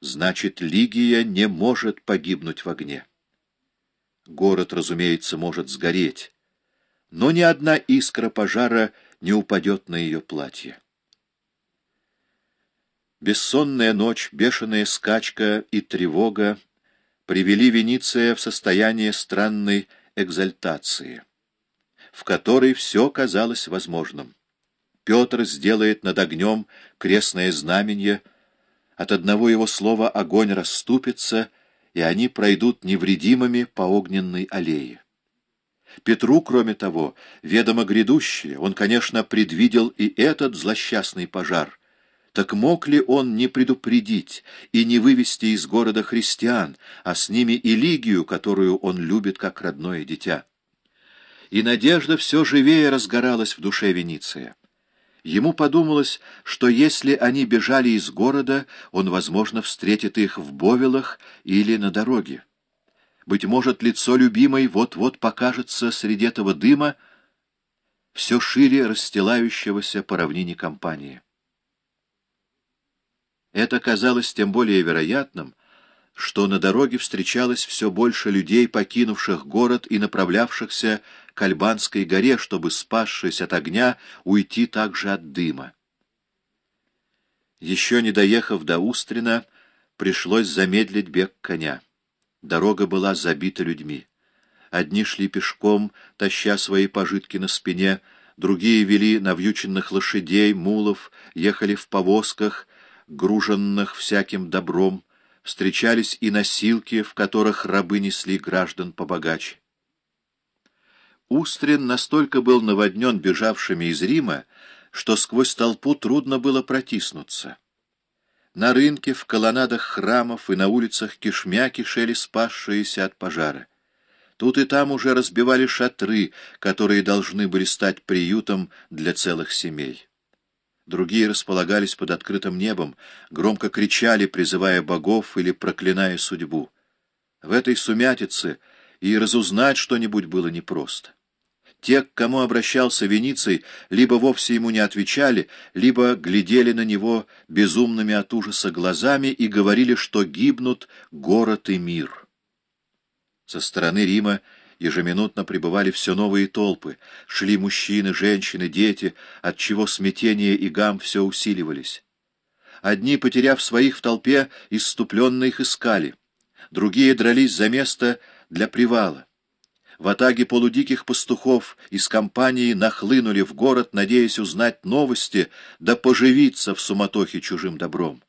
значит, Лигия не может погибнуть в огне. Город, разумеется, может сгореть, но ни одна искра пожара не упадет на ее платье. Бессонная ночь, бешеная скачка и тревога привели Вениция в состояние странной экзальтации, в которой все казалось возможным. Петр сделает над огнем крестное знамение, от одного его слова огонь расступится, и они пройдут невредимыми по огненной аллее. Петру, кроме того, ведомо грядущее, он, конечно, предвидел и этот злосчастный пожар. Так мог ли он не предупредить и не вывести из города христиан, а с ними и Лигию, которую он любит как родное дитя? И надежда все живее разгоралась в душе Вениция. Ему подумалось, что если они бежали из города, он, возможно, встретит их в Бовелах или на дороге. Быть может, лицо любимой вот-вот покажется среди этого дыма, все шире расстилающегося по равнине компании. Это казалось тем более вероятным, что на дороге встречалось все больше людей, покинувших город и направлявшихся к Альбанской горе, чтобы, спасшись от огня, уйти также от дыма. Еще не доехав до Устрина, пришлось замедлить бег коня. Дорога была забита людьми. Одни шли пешком, таща свои пожитки на спине, другие вели навьюченных лошадей, мулов, ехали в повозках, груженных всяким добром, встречались и носилки, в которых рабы несли граждан побогаче. Устрин настолько был наводнен бежавшими из Рима, что сквозь толпу трудно было протиснуться. На рынке, в колоннадах храмов и на улицах кишмя кишели спасшиеся от пожара. Тут и там уже разбивали шатры, которые должны были стать приютом для целых семей. Другие располагались под открытым небом, громко кричали, призывая богов или проклиная судьбу. В этой сумятице и разузнать что-нибудь было непросто. Те, к кому обращался Вениций, либо вовсе ему не отвечали, либо глядели на него безумными от ужаса глазами и говорили, что гибнут город и мир. Со стороны Рима ежеминутно прибывали все новые толпы, шли мужчины, женщины, дети, отчего смятение и гам все усиливались. Одни, потеряв своих в толпе, иступленно их искали, другие дрались за место для привала. В атаге полудиких пастухов из компании нахлынули в город, надеясь узнать новости, да поживиться в суматохе чужим добром.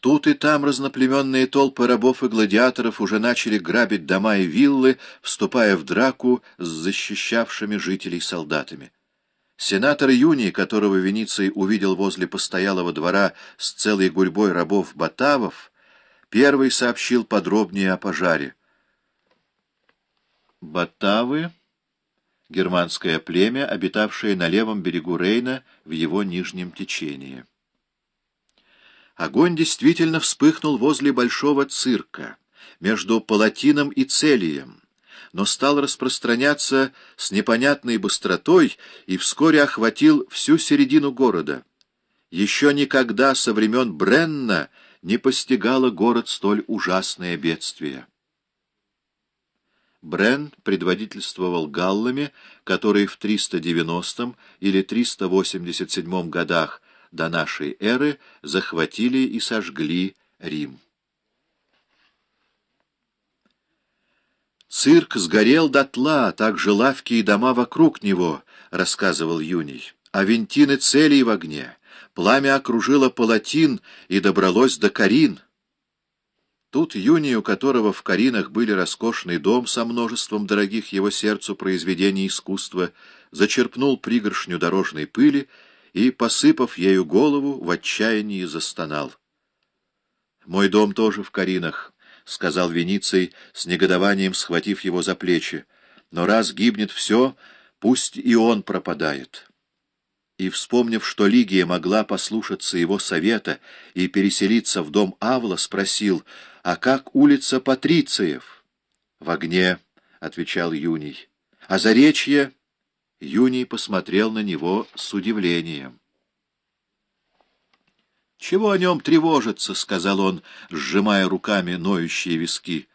Тут и там разноплеменные толпы рабов и гладиаторов уже начали грабить дома и виллы, вступая в драку с защищавшими жителей солдатами. Сенатор Юний, которого Вениций увидел возле постоялого двора с целой гурьбой рабов-батавов, первый сообщил подробнее о пожаре. Батавы — германское племя, обитавшее на левом берегу Рейна в его нижнем течении. Огонь действительно вспыхнул возле большого цирка, между Палатином и Целием, но стал распространяться с непонятной быстротой и вскоре охватил всю середину города. Еще никогда со времен Бренна не постигало город столь ужасное бедствие. Брен предводительствовал галлами, которые в 390 или 387 годах до нашей эры захватили и сожгли Рим. «Цирк сгорел дотла, а также лавки и дома вокруг него», — рассказывал Юний. «Авентины целей в огне. Пламя окружило палатин и добралось до Карин». Тут Юний, у которого в Каринах были роскошный дом со множеством дорогих его сердцу произведений искусства, зачерпнул пригоршню дорожной пыли и, посыпав ею голову, в отчаянии застонал. «Мой дом тоже в Каринах», — сказал Вениций, с негодованием схватив его за плечи. «Но раз гибнет все, пусть и он пропадает» и, вспомнив, что Лигия могла послушаться его совета и переселиться в дом Авла, спросил, «А как улица Патрициев?» «В огне», — отвечал Юний. «А заречье?» Юний посмотрел на него с удивлением. «Чего о нем тревожиться?» — сказал он, сжимая руками ноющие виски.